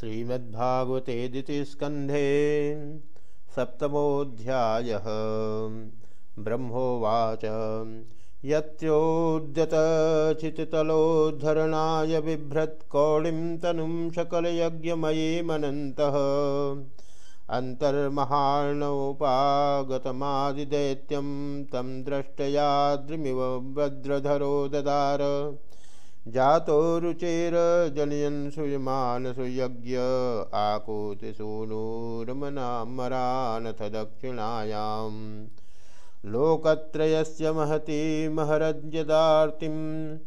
श्रीमद्भागवते द्वितीयस्कन्धे सप्तमोऽध्यायः। ब्रह्मोवाच। यत्रोद्यतचिततलोद्धरणाय बिभ्रत्कौळिं तनुं सकलयज्ञमयीमनन्तः अन्तर्महार्णोपागतमादिदैत्यं तं द्रष्टयाद्रिमिव भद्रधरो ददार। जातो रुचेरजनयन् सुयमानसुयज्ञ आकूतिसूनूर्मनामरानथ दक्षिणायां लोकत्रयस्य महती महरज्यदार्तिं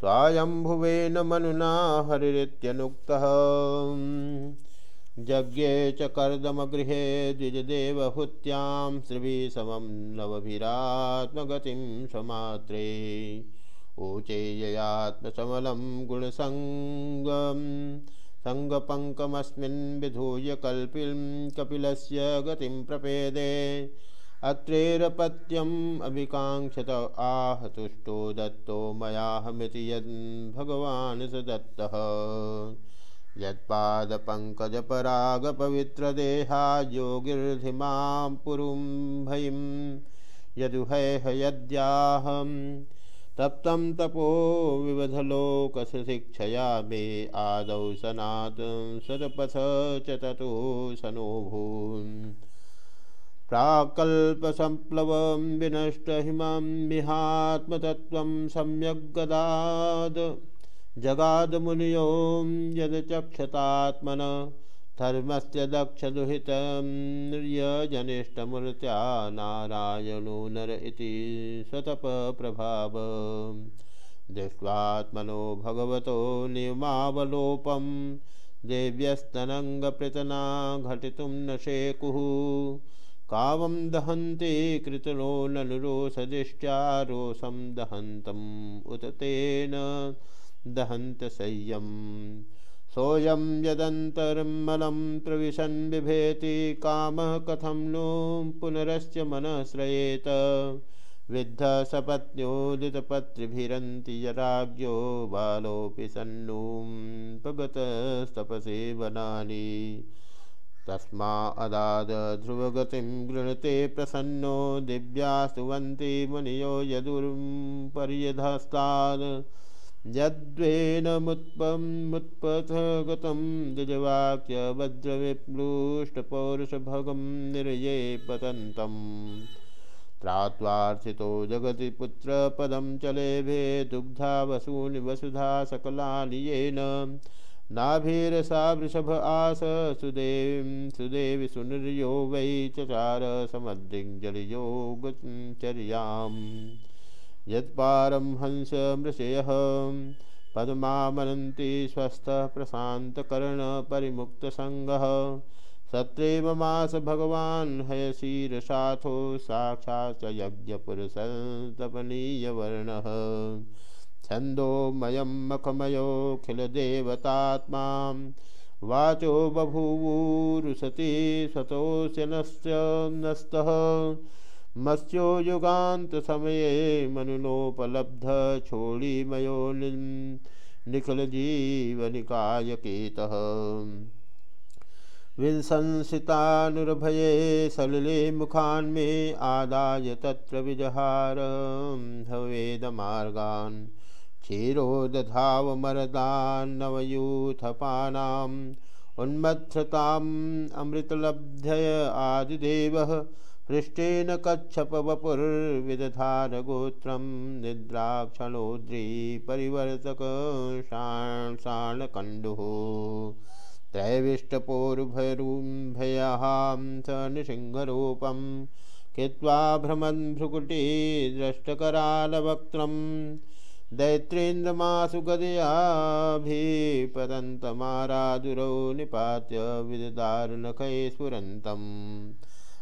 स्वायम्भुवेन मनुना हरिरित्यनुक्तः। यज्ञे च कर्दमगृहे द्विजदेवहूत्यां श्रीभिसमं नवभिरात्मगतिं समात्रे। ऊचेययात्मसमलं गुणसङ्गं सङ्गपङ्कमस्मिन् विधूय कल्पिं कपिलस्य गतिं प्रपेदे। अत्रेरपत्यम् अभिकाङ्क्षत आह तुष्टो दत्तो मयाहमिति यद् भगवान् स दत्तः यत्पादपङ्कजपरागपवित्रदेहा योगिर्धिमां पुरुं भयिं। यदुहैह यद्याहम्। तप्तं तपो विवधलोकशिक्षया मे आदौ सनात् सदपथ च ततो सनोभून् प्राकल्पसम्प्लवं विनष्टहिमं विहात्मतत्त्वं सम्यग्गदाद् जगादमुनियो यदचक्षतात्मन धर्मस्य दक्षदुहितर्यजनिष्ठमूर्त्या नारायणो नर इति सतपप्रभाव। दृष्ट्वात्मनो भगवतो नियमावलोपं देव्यस्तनङ्गपृतना घटितुं न शेकुः। कावं दहन्ति कृतनो ननुरोसदिष्ट्या रोषं दहन्तम् उत तेन दहन्तसह्यम् सोऽयं यदन्तर्मलं प्रविशन् बिभेति कामः कथं नो पुनरस्य मनः श्रयेत विद्धसपत्न्योदितपत्रिभिरन्ति यराज्ञो बालोऽपि सन्नूं पगतस्तपसे वनानि तस्मा अदाद ध्रुवगतिं गृणते प्रसन्नो दिव्या सुवन्ति मुनियो यदुर्पर्यधस्तात् यद्वेनमुत्पमुत्पथगतं द्विजवाक्य वज्रविप्लुष्टपौरुषभगं निर्ये पतन्तम्। त्रात्वार्थितो जगति पुत्रपदं चलेभे दुग्धा वसूनि वसुधा सकलानि येन। नाभिरसा वृषभ आस सुदेव सुदेवि सुनिर्यो वै चचार समद्रिङ्जलियोगचर्याम् यत्पारमहंस मृषयः पद्मामनन्ति स्वस्थः प्रशान्तकर्णपरिमुक्तसङ्गः सत्रेवमास भगवान् हयशीरसाथो साक्षात् च यज्ञपुरुषतपनीयवर्णः छन्दोमयं मखमयोऽखिलदेवतात्मा वाचो बभूवुरुसति स्वतोऽस्य नस्तः। मत्स्यो युगान्त समये मनुनोपलब्ध छोड़ीमयो निखिल जीवनिकायकेतः। विंसंसितानुर्भये सलिले मुखान्मे आदाय तत्र विजहार। हवेदमार्गान् क्षीरोदधावमरदान्नवयूथपानाम् उन्मत्सताम् अमृतलब्धय आदिदेवः। हृष्टेन कच्छपवपुर्विदधानगोत्रं निद्राक्षणोद्रीपरिवर्तक शाणकण्डुः त्रैविष्टपोरुभयरूभयां स नृसिंहरूपं कृत्वा भ्रमन् भ्रुकुटी द्रष्टकरालवक्त्रं दैत्रेन्द्रमासु गदयाभिपतन्तमारादुरौ निपात्य विददारुनखै स्फुरन्तम्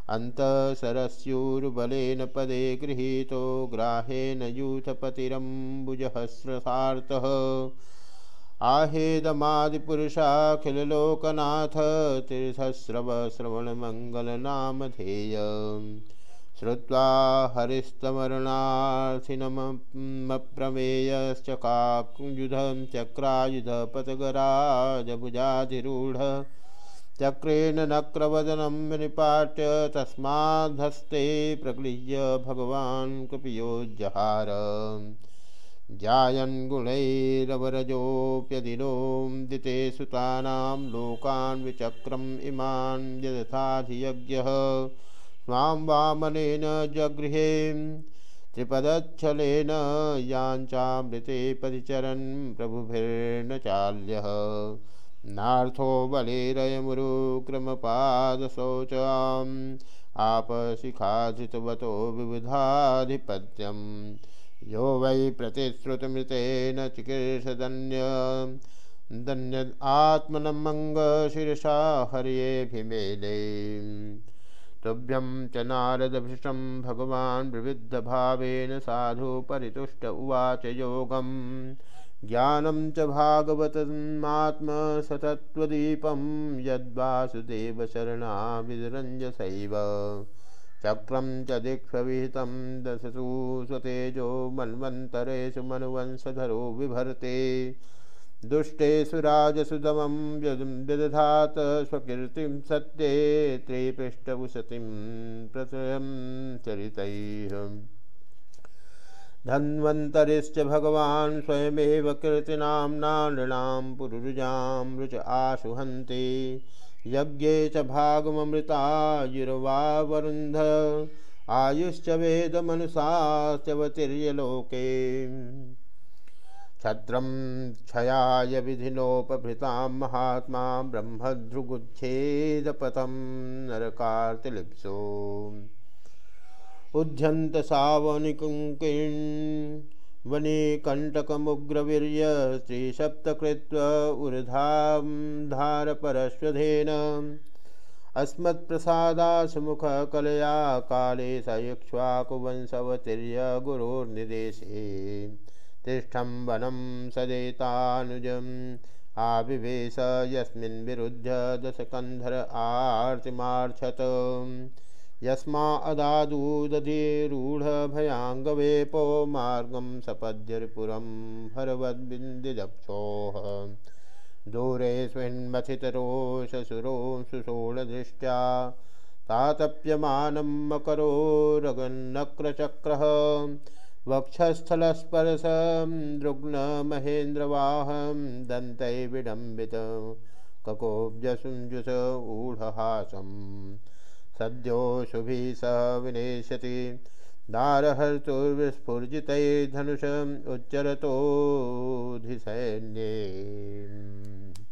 अन्तःसरस्यूर्बलेन पदे गृही गृहीतो ग्राहेण यूथपतिरम्बुजहस्रसार्थः। आहेदमादिपुरुषाखिलोकनाथ तीर्थस्रवश्रवणमङ्गलनामधेय श्रुवा हरिस्तमरणार्थिनमप्रमेयश्चकाकुयुधं चक्रायुधपतगराजभुजाधिरूढ। चक्रेण नक्रवदनं विनिपाट्य तस्माद्धस्ते प्रगृह्य भगवान् कृपयोजहार जायन् गुणैरवरजोऽप्यदिनों दिते सुतानां लोकान् विचक्रम् इमान् यदथाधियज्ञः। स्वां वामनेन जगृहे, त्रिपदच्छलेन याञ्चामृते परिचरन् प्रभुभिर्न चाल्यः। नार्थो बलेरयमुरुक्रमपादशौचाम् आपशिखाधृतवतो विबुधाधिपत्यम् यो वै प्रतिश्रुतमृतेन चिकीर्षदन्य दन्य आत्मनमङ्गशिरसा हर्येऽभिमेले। तुभ्यं च नारदभृशं भगवान् विविद्धभावेन साधु परितुष्ट उवाच योगं ज्ञानं च भागवतमात्मसतत्त्वदीपं यद्वासुदेवशरणाविरञ्जसैव। चक्रं च दीक्षविहितं दशसु स्वतेजो मन्वन्तरेषु मनुवंशधरो बिभर्ते दुष्टेषु राजसुदमं व्यदधात स्वकीर्तिं सत्ये त्रिपृष्ठवुशतिं प्रचयं चरितैः। धन्वन्तरिश्च भगवान् स्वयमेव कीर्तिनाम्ना नृणां पुरुरुजां रुच आशुहन्ति। यज्ञे च भागममृतायुर्वावरुन्ध आयुश्च वेदमनुसास्त्यवतीर्य लोके छत्रं क्षयाय विधिनोपभृतां महात्मा ब्रह्मध्रुगुच्छेदपथं नरकार्तिलिप्सो। उद्यन्तसावनिकुङ्किन् वनिकण्टकमुग्रवीर्य स्त्रीसप्तकृत्व ऊर्धां धारपरश्वधेन। अस्मत्प्रसादासमुखकलया काले स इक्ष्वाकुवंशवतीर्य गुरोर्निदेशे। तिष्ठं वनं आविवेश यस्मिन् विरुद्ध दशकन्धर आर्तिमार्छत यस्मादादूदधिरूढभयाङ्गवेपो मार्गं सपद्यपुरं हरवद्बिन्दिदक्षोः दूरेऽस्मिन्मथितरोषसुरो सुषोणदृष्ट्या तातप्यमानं मकरोरगन्नक्रचक्रः वक्षस्थलस्पर्शं दृग्नमहेन्द्रवाहं दन्तैर्विडम्बित ककोब्जसुञ्जुष ऊढहासं सद्योशुभि स विनेशति। नारहर्तुर्विस्फुर्जितै धनुषम् सैन्य